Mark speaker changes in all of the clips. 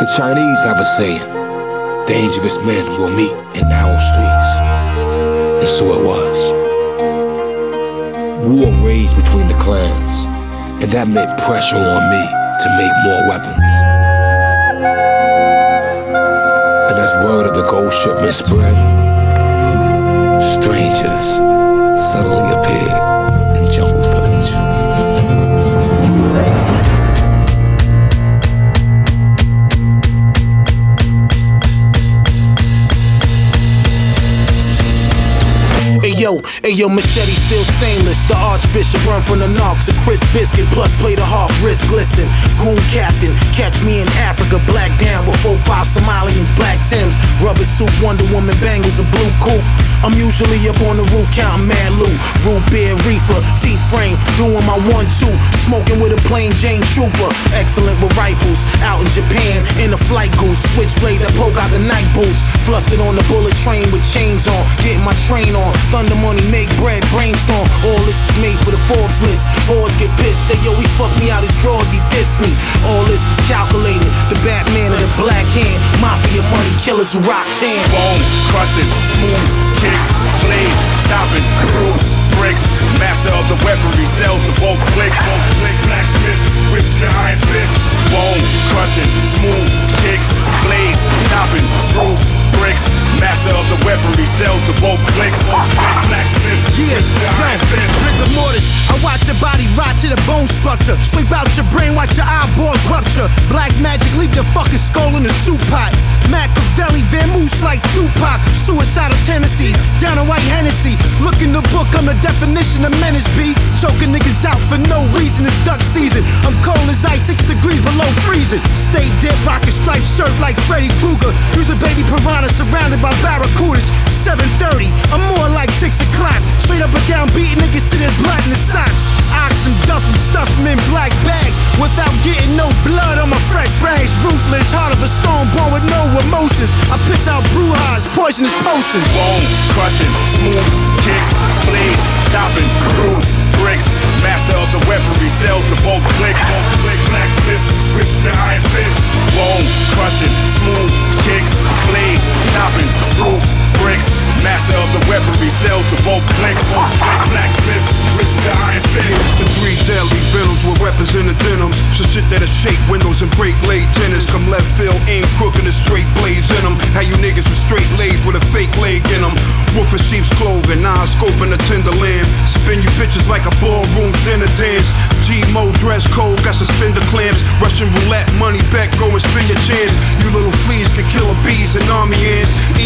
Speaker 1: The Chinese have a saying dangerous men will meet in narrow streets. And so it was. War raged between the clans, and that meant pressure on me to make more weapons. And as word of the gold shipment spread,
Speaker 2: yo, hey yo, machete still stainless. The Archbishop run from the knocks. A crisp biscuit plus play the harp, wrist glisten. Goon captain, catch me in Africa, black down with four five Somalians, black Tims, rubber suit, Wonder Woman bangles, a blue coupe. I'm usually up on the roof counting mad loot. Root beer, reefer, T-frame, doing my one-two, smoking with a plain Jane Trooper. Excellent with rifles, out in Japan in the flight goose, switchblade that poke out the night boots. Flustered on the bullet train with chains on, getting my train on. Thunder money, make bread, brainstorm. All this is made for the Forbes list. Whores get pissed, say yo, he fucked me out his drawers, he dissed me. All this is calculated. The Batman of the black hand, mafia money killers tan.
Speaker 3: Bone, crushing, smooth, kicks, blades, chopping, through bricks. Master of the weaponry, sells to both clicks. Both clicks, blacksmith with the iron fist. Bone, crushing, smooth, kicks, blades, chopping, through bricks. Master of the weaponry, sells to both clicks. Blacksmith
Speaker 4: Yeah,
Speaker 3: with the iron fist.
Speaker 4: I watch your body rot to the bone structure. Scrape out your brain, watch your eyeballs rupture. Black magic, leave your fucking skull in the soup pot. Machiavelli, vamoose like Tupac. Suicidal tendencies, down a white Hennessy. Look in the book, I'm the definition of menace, B. Choking niggas out for no reason, it's duck season. I'm cold as ice, six degrees below freezing. Stay dead, rockin' striped shirt like Freddy Krueger. Use a baby piranha surrounded by barracudas. 7.30, I'm more like 6 o'clock. Straight up and down, beating niggas to their blood in the socks. Ox and duff stuff them in black bags. Without getting no blood on my fresh rags. Ruthless, heart of a stone, born with no emotions. I piss out brujas, poisonous potions.
Speaker 3: Bone, crushing, smooth, kicks, blades, chopping, through bricks. Master of the weaponry, sells to both clicks. Both clicks, the weaponry, to both clicks, blacksmith with the iron fist.
Speaker 5: The three deadly venoms with weapons in the denims. So shit that'll shake windows and break late tennis. Come left field, aim crook and a straight blaze in them. How you niggas with straight legs with a fake leg in them. Wolf in sheep's clothing, nah, scope in a tender lamb. Spin you bitches like a ballroom dinner dance. G-Mo dress code, got suspender clamps. Russian roulette, money back, go and spin your chance. You little fleas can kill a bees and army.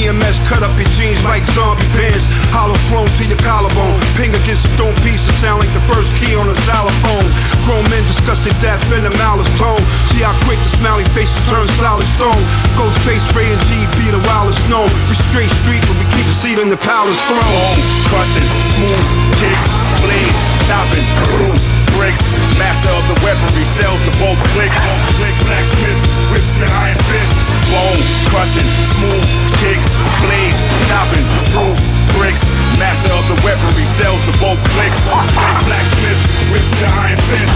Speaker 5: EMS cut up your jeans like zombie pants. Hollow thrown to your collarbone. Ping against a thrown piece to sound like the first key on a xylophone. Grown men discussing death in a malice tone. See how quick the smiley faces turn solid stone. Ghostface, Ray and G be the wildest known. We straight street, but we keep a seat in the palace throne.
Speaker 3: Home, crushing, smooth, kicks, blades, chopping, boom, bricks. Master of the weaponry, sells to both clicks. Both clicks, blacksmith with the iron fist. Bone, crushing, smooth, die fist